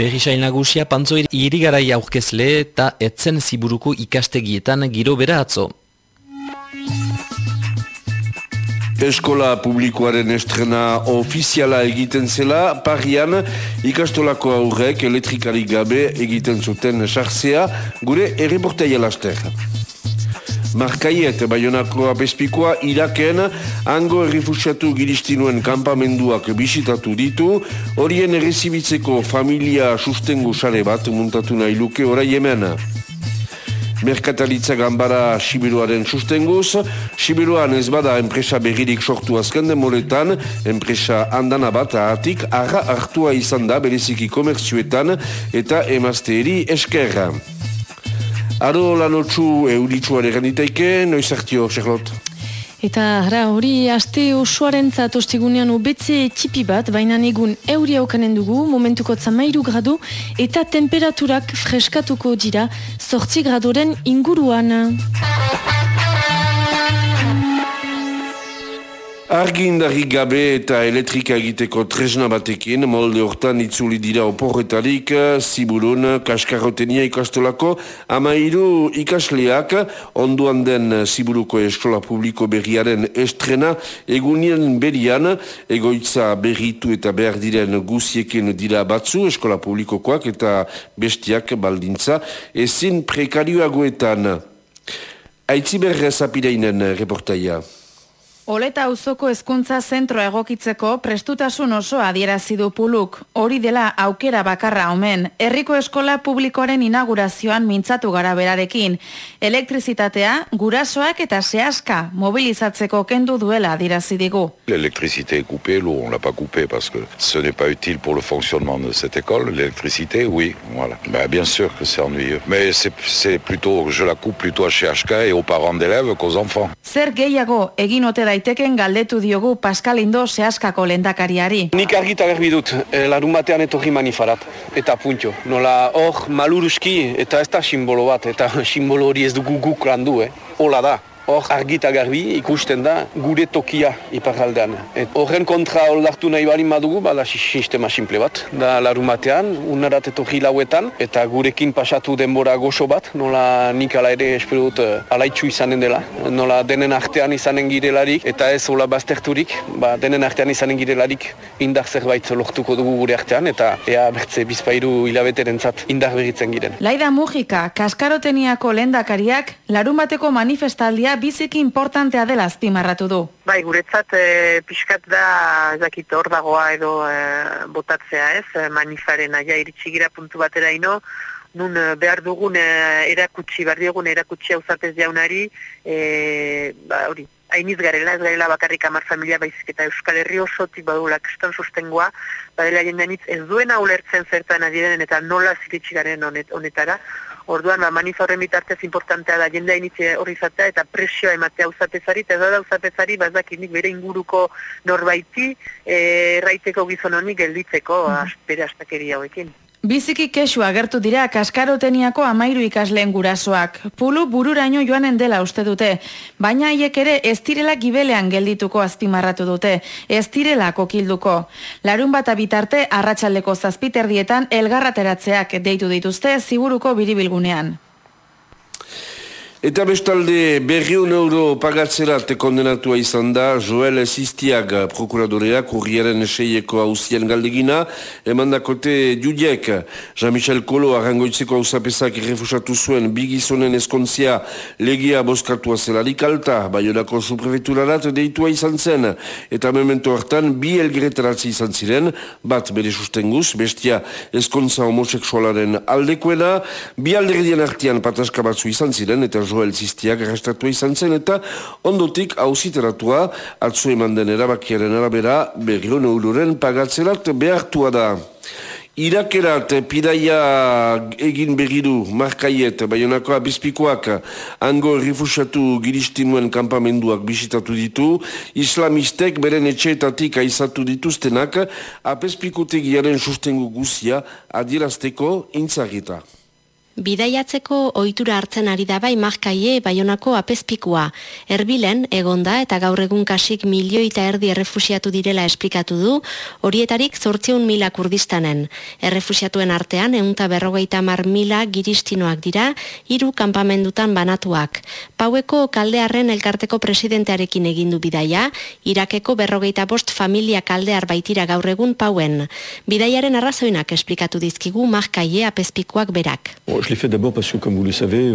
Berrisail nagusia pantzo irigarai aurkezle eta etzen ziburuko ikastegietan giro bera atzo. Eskola publikoaren estrena ofiziala egiten zela, parian ikastolako aurrek elektrikari gabe egiten zuten sartzea gure erreportaia laster. Markaiet, Bayonako apespikoa, Iraken, hango errifusiatu giristinuen kampamenduak bisitatu ditu, horien errezibitzeko familia sustengu sare bat muntatu nahi luke orai hemen. Merkatalitza gambara Sibiruaren sustenguz, Sibiruan ez bada enpresa berririk sortu azken demoretan, enpresa handana bat ahatik arra hartua izan da bereziki komerzioetan eta emazteeri eskerra. Aro lanotxu euritxuare ganditaike, noiz hartio, Charlotte? Eta ara, hori aste osoaren zatostigunean ubetze txipi bat, baina egun euri aukanen dugu, momentuko zamairu gradu, eta temperaturak freskatuko dira, sortzi gradoren inguruan. Argindarri gabe eta elektrika egiteko tresna batekin, molde hortan itzuli dira oporretarik, ziburun, kaskarrotenia ikastolako, amairu ikasleak, onduan den ziburuko eskola publiko berriaren estrena, egunien berian, egoitza berritu eta behar diren guziekin dira batzu, eskola publikokoak eta bestiak baldintza, ezin prekarioagoetan. Aitziber zapireinen reportaia. Oleta auzoko hezkuntza zentro egokitzeko prestutasun oso adierazi du puluk. Hori dela aukera bakarra omen. Herriko eskola publikoaren inaugurazioan mintzatu gara berarekin. Elektrizitatea, gurasoak eta sehaska mobilizatzeko kendu duela adierazi digu. L'électricité est coupée, l'eau on l'a pas coupée parce que ce n'est pas utile pour le fonctionnement de cette école. L'électricité, oui, voilà. Ben, bien sûr que c'est ennuyeux. Mais c'est plutôt, je la coupe plutôt à CHK et aux parents d'élèves qu'aux enfants. Zer gehiago egin ote daiteken galdetu diogu Pascal Indo zehaskako lendakariari. Nik argita garbi dut, e, larun batean etorri manifarat, eta puntio. Nola hor maluruski eta ez da simbolo bat, eta simbolo hori ez dugu guk landu, eh? Ola da hor argita garbi ikusten da gure tokia iparaldean. Horren kontra oldartu nahi bali madugu, bada sistema simple bat. Da larumatean, unarat etorri lauetan, eta gurekin pasatu denbora goxo bat, nola nik ala ere espero dut eh, alaitxu izanen dela, nola denen artean izanen girelarik, eta ez hola bazterturik, ba, denen artean izanen girelarik indar zerbait lortuko dugu gure artean, eta ea bertze bizpairu hilabeteren zat indar giren. Laida Mujika, Kaskaroteniako lendakariak, larumateko manifestaldia biziki importantea dela azpimarratu du. Bai, guretzat e, pixkat da zakit hor dagoa edo e, botatzea ez, e, manifaren aia iritsigira puntu batera ino, nun behar dugun erakutsi, behar dugun erakutsi hau zatez jaunari, e, ba, hori, hainiz garela, ez garela bakarrik amar familia baizik eta Euskal Herri osotik badula kriston sustengoa, badela jendanitz ez duena ulertzen zertan adiren eta nola ziritsi garen honetara, Orduan, ba, manifa horren bitartez importantea da jendea initzia horri zatea eta presioa ematea uzatezari, eta da uzatezari, bazak bere inguruko norbaiti, e, erraiteko gizon honik gelditzeko, mm -hmm. bere astakeria hauekin. Biziki kesu agertu dira kaskaroteniako amairu ikasleen gurasoak. Pulu bururaino joanen dela uste dute. Baina haiek ere ez direla gibelean geldituko azpimarratu dute. Ez direla kokilduko. Larun bat abitarte arratsaldeko zazpiterdietan elgarrateratzeak deitu dituzte ziburuko biribilgunean. Eta bestalde berriun euro pagatzerat kondenatua izan da Joel Sistiag prokuradoreak urriaren eseieko hausien galdegina emandakote judiek Jean-Michel Kolo arrangoitzeko hausapesak refusatu zuen bigizonen eskontzia legia boskatua zelarik alta Bayonako suprefeturarat deitua izan zen eta memento hartan bi elgretaratzi izan ziren bat bere sustenguz bestia eskontza homoseksualaren aldekoena bi alderedien artian pataska batzu izan ziren eta Joel Zistiak arrestatu izan zen eta ondotik hausiteratua atzu eman den erabakiaren arabera berrion euroren pagatzelat behartua da. Irakerat pidaia egin begiru markaiet baionako abizpikoak ango rifusatu giristinuen kampamenduak bisitatu ditu, islamistek beren etxeetatik aizatu dituztenak apespikotegiaren sustengu guzia adierazteko intzagita. Bidaiatzeko ohitura hartzen ari da bai markaie baionako apezpikua. Erbilen, egonda eta gaur egun kasik milioi eta erdi errefusiatu direla esplikatu du, horietarik zortziun mila kurdistanen. Errefusiatuen artean, eunta berrogeita mar mila giristinoak dira, hiru kanpamendutan banatuak. Paueko kaldearren elkarteko presidentearekin egindu bidaia, Irakeko berrogeita bost familia kaldear baitira gaur egun pauen. Bidaiaren arrazoinak esplikatu dizkigu markaie apezpikuak berak. Je l'ai fait d'abord parce que, comme vous le savez,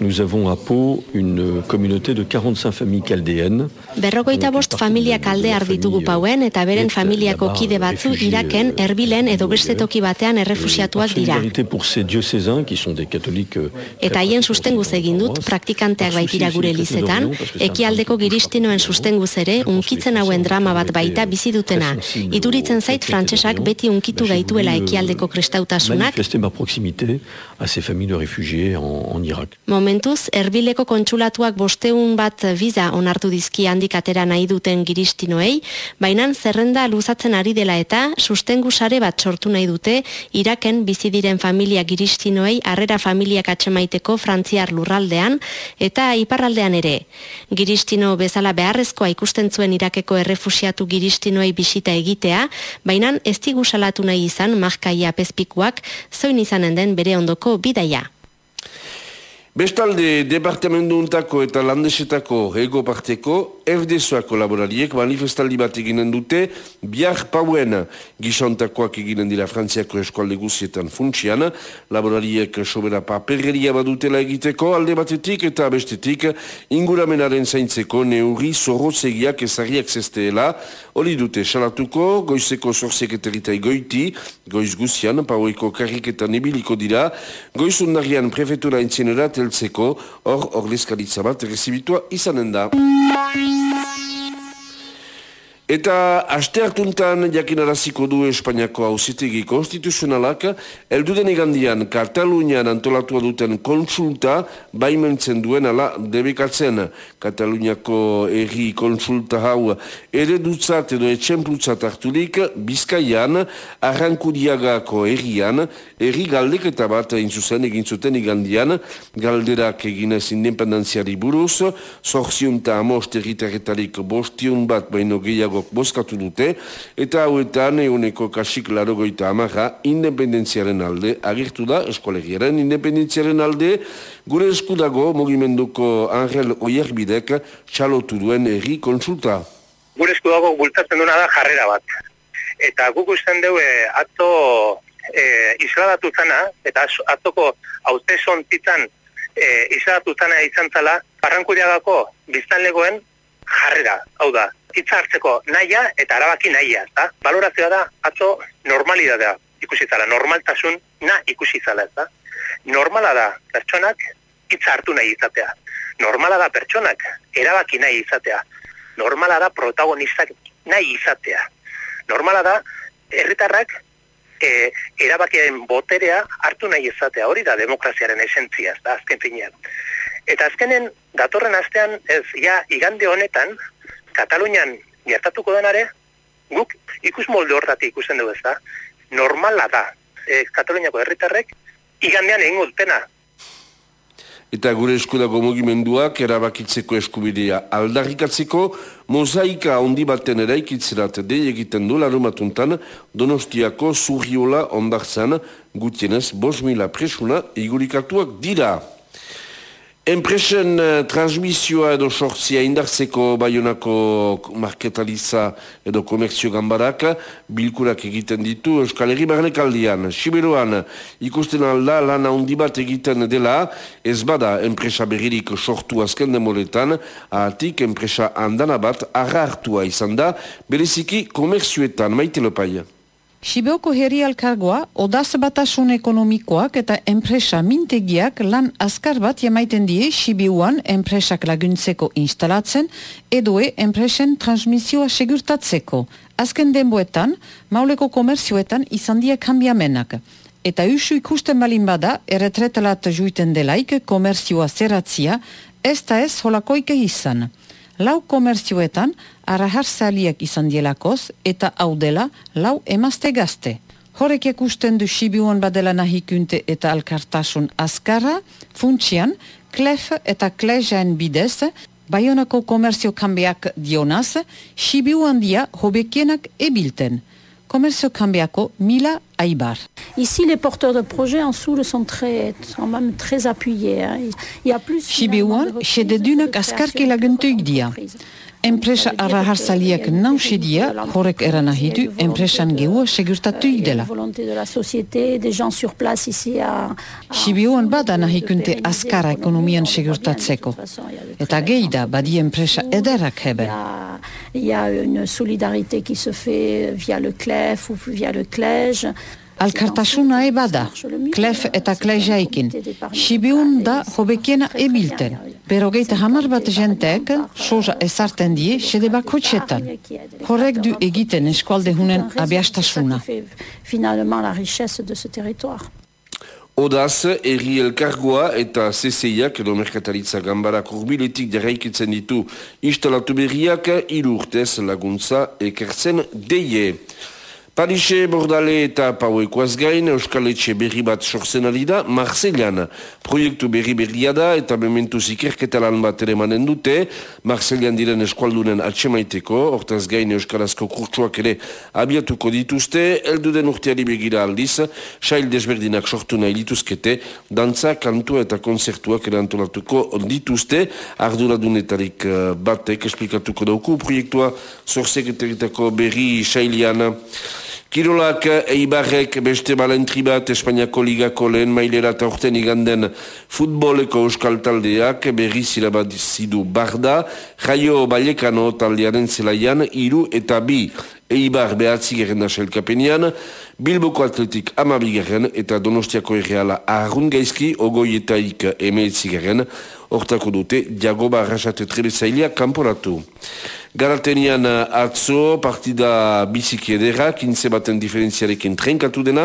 nous avons à Pau une communauté de 45 familles chaldéennes. Berrogeita bost familia kaldear ditugu pauen eta beren familiako kide batzu Iraken, Erbilen edo beste toki batean errefusiatuak dira. pour ces diocésains qui sont des catholiques. Eta haien sustenguz egin dut praktikanteak baitira gure lizetan, ekialdeko giristinoen sustenguz ere unkitzen hauen drama bat baita bizi dutena. Iduritzen zait frantsesak beti unkitu gaituela ekialdeko kristautasunak. Manifester ma proximité à ces familles de réfugiés en, en Irak. Momentuz, erbileko kontsulatuak bosteun bat viza onartu dizki handik atera nahi duten giristinoei, baina zerrenda luzatzen ari dela eta sustengu sare bat sortu nahi dute Iraken bizi diren familia giristinoei harrera familiak atxemaiteko frantziar lurraldean eta iparraldean ere. Giristino bezala beharrezkoa ikusten zuen Irakeko errefusiatu giristinoei bisita egitea, baina ez digu nahi izan markaia pezpikuak zoin izanen den bere ondoko bidaia. Bestalde, departamendu untako eta landesetako ego parteko, FDSoako laborariek manifestaldi bat eginen dute, biar pauen. Gizontakoak eginen dira Frantziako eskualde guzietan funtsian, laborariek sobera paperreria badutela egiteko, alde batetik eta bestetik, inguramenaren zaintzeko neuri zorrotzegiak ezariak zesteela, hori dute salatuko, goizeko zorzeketeritai goiti, goiz guzian, paueko karriketan ebiliko dira, goizundarian prefetura entzenerat heltzeko, hor ordezkaritza bat rezibitua izanen da. Eta aste hartuntan jakinaraziko du Espainiako hausitegi konstituzionalak, elduden igandian Katalunian antolatua duten konsulta baimentzen duen ala debekatzen. Kataluniako erri konsulta hau eredutzat edo etxemplutzat harturik Bizkaian, Arrankudiagako errian, erri galdeketa bat intzuzen egin zuten igandian, galderak eginez independenziari buruz, zorziunta amost erritarretarik bostiun bat baino gehiago gehiagok bozkatu dute, eta hauetan eguneko kasik larogoita amarra independentziaren alde, agirtu da eskolegiaren independentziaren alde, gure eskudago mugimenduko Angel Oierbidek txalotu duen erri konsulta. Gure eskudago bultatzen duena da jarrera bat. Eta guk usten dugu e, atzo e, isladatu zana, eta atzoko haute zontitzan e, isladatu zana izan zala, parrankuriagako biztanlegoen jarrera, hau da, hitza hartzeko naia eta arabaki naia, ezta? Balorazioa da atzo normalidadea ikusi zala, normaltasun na ikusi zala, ezta? Normala da pertsonak hitza hartu nahi izatea. Normala da pertsonak erabaki nahi izatea. Normala da protagonistak nahi izatea. Normala da herritarrak e, erabakien boterea hartu nahi izatea. Hori da demokraziaren esentzia, ezta? Azken finean. Eta azkenen datorren astean ez ja igande honetan Katalunian gertatuko denare, guk ikus molde hortatik ikusten dugu ez da, normala da, e, Kataluniako herritarrek igandean egin dutena. Eta gure eskudago mugimenduak erabakitzeko eskubidea aldarrikatzeko, mozaika handi baten eraikitzerat dei egiten du larumatuntan donostiako zurriola ondartzan gutienez bos mila presuna igurikatuak dira. Enpresen uh, transmisioa edo sortzia indartzeko baionako marketaliza edo komertzio gambarak bilkurak egiten ditu Euskal Herri Barnek aldian. Siberuan ikusten alda lan handi bat egiten dela ez bada enpresa berririk sortu azken demoletan ahatik enpresa handana bat hartua izan da bereziki komertzioetan maite lopaia. Sibeoko herri alkargoa, odaz batasun ekonomikoak eta enpresa mintegiak lan azkar bat jamaiten die Sibiuan enpresak laguntzeko instalatzen edoe enpresen transmisioa segurtatzeko. Azken denboetan, mauleko komerzioetan izan die kambiamenak. Eta usu ikusten balin bada, erretretelat juiten delaik komerzioa zeratzia, ez da ez holakoike izan lau komerzioetan arahar zaliak izan dielakoz eta hau dela lau emazte gazte. Horrek ekusten du Sibiuan badela nahikunte eta alkartasun azkara, funtsian, klef eta klejaen bidez, Bayonako komerzio kanbiak dionaz, Sibiuan dia hobekienak ebilten. Komerzio kanbiako mila aibar. Ici, les porteurs de projets en Soule sont très, sont même très appuyés. Hein. Il y a plus... Sibiuan, sededunak askarki laguntuik dia. Enpresa arra nausidia, horrek eran ahidu, enpresan geua segurtatuik dela. Sibioan bada nahikunte askara ekonomian segurtatzeko. Eta geida, badi enpresa ederak hebe. Il y a une solidarité qui se fait via le CLEF ou via le CLEJ. Alkartasuna ebada, klef eta klejaikin. Sibiun da hobekiena ebilten. Pero geita hamar bat jenteek, soja ezarten die, sede bakotxetan. Horrek du egiten eskualde hunen abiastasuna. Finalement la richesse de ce territoire. Odaz, erri elkargoa eta CCIak edo Merkataritza Gambara kurbiletik jarraikitzen ditu instalatu berriak irurtez laguntza ekertzen deie. Parise, Bordale eta Pauekoaz gain, Euskal Etxe berri bat sortzen ari da, Marcelian. Proiektu berri berria da eta mementu zikerketa lan bat ere manen dute, Marcelian diren eskualdunen atxemaiteko, hortaz gain Euskarazko kurtsuak ere abiatuko dituzte, eldu den urteari begira aldiz, sail desberdinak sortu nahi dituzkete, dantza, kantua eta konzertuak ere antolatuko dituzte, arduradunetarik eh, batek esplikatuko dauku, proiektua zorsekreteritako berri sailiana. Kirolak Eibarrek beste balentri bat Espainiako ligako lehen mailera eta orten iganden futboleko euskal taldeak berri zilabat zidu barda, jaio balekano taldearen zelaian, iru eta bi Eibar behatzi geren da selkapenian, Bilboko atletik amabigaren eta Donostiako erreala ahun gaizki ogoietaik emeetzi geren, hortako dute Diagoba Arrasate Trebezailia kanporatu. Garatenian uh, atzo, partida biziki edera, kintze baten diferentziarekin trenkatu dena,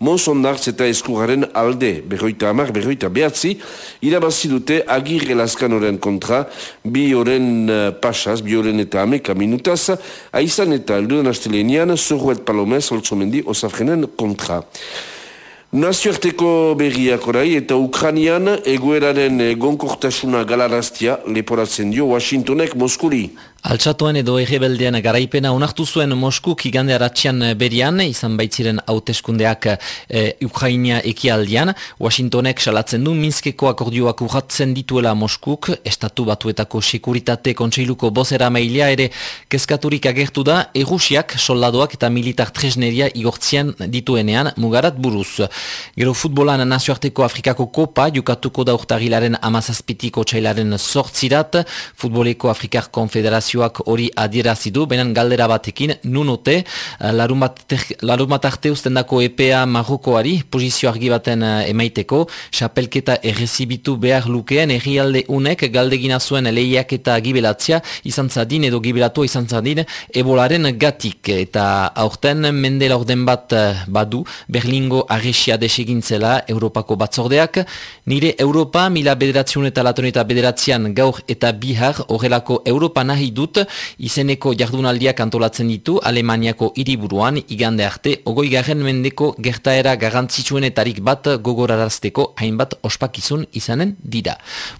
Monsondartz eta Eskuraren alde, berroita amar, berroita behatzi, irabazi dute agir elaskanoren kontra, bi oren uh, pasaz, bi oren eta ameka minutaz, aizan eta elduen astelenian, Zorruet Palomez, Oltzomendi, Osafrenen kontra. Nazioarteko berriak orai eta Ukranian egoeraren gonkortasuna galaraztia leporatzen dio Washingtonek Moskuri. Altsatuen edo errebeldean garaipena onartu zuen Moskuk igande aratxian berian, izan baitziren hauteskundeak e, Ukraina ekialdian. Washingtonek salatzen du Minskeko akordioak urratzen dituela Moskuk, estatu batuetako sekuritate kontseiluko bozera mailea ere kezkaturik agertu da, erusiak, soldadoak eta militar tresneria igortzian dituenean mugarat buruz. Gero futbolan nazioarteko Afrikako kopa, jukatuko da urtagilaren amazazpitiko txailaren sortzirat, futboleko Afrikar Konfederazio Federazioak hori adierazidu, benen galdera batekin, nunote, eh, larumat arte usten dako EPA Marrokoari, pozizio argi baten eh, emaiteko, xapelketa errezibitu behar lukeen, errialde unek galdegina zuen lehiak eta gibelatzia, izan zadin edo gibelatu izan zadin, ebolaren gatik, eta aurten mendela orden bat eh, badu, Berlingo arresia desegintzela Europako batzordeak, nire Europa mila bederatziun eta latoneta bederatzean gaur eta bihar horrelako Europa nahi dut, izeneko jardunaldiak antolatzen ditu Alemaniako hiriburuan igande arte, ogoi garen mendeko gertaera garantzitsuenetarik bat gogorarazteko hainbat ospakizun izanen dira.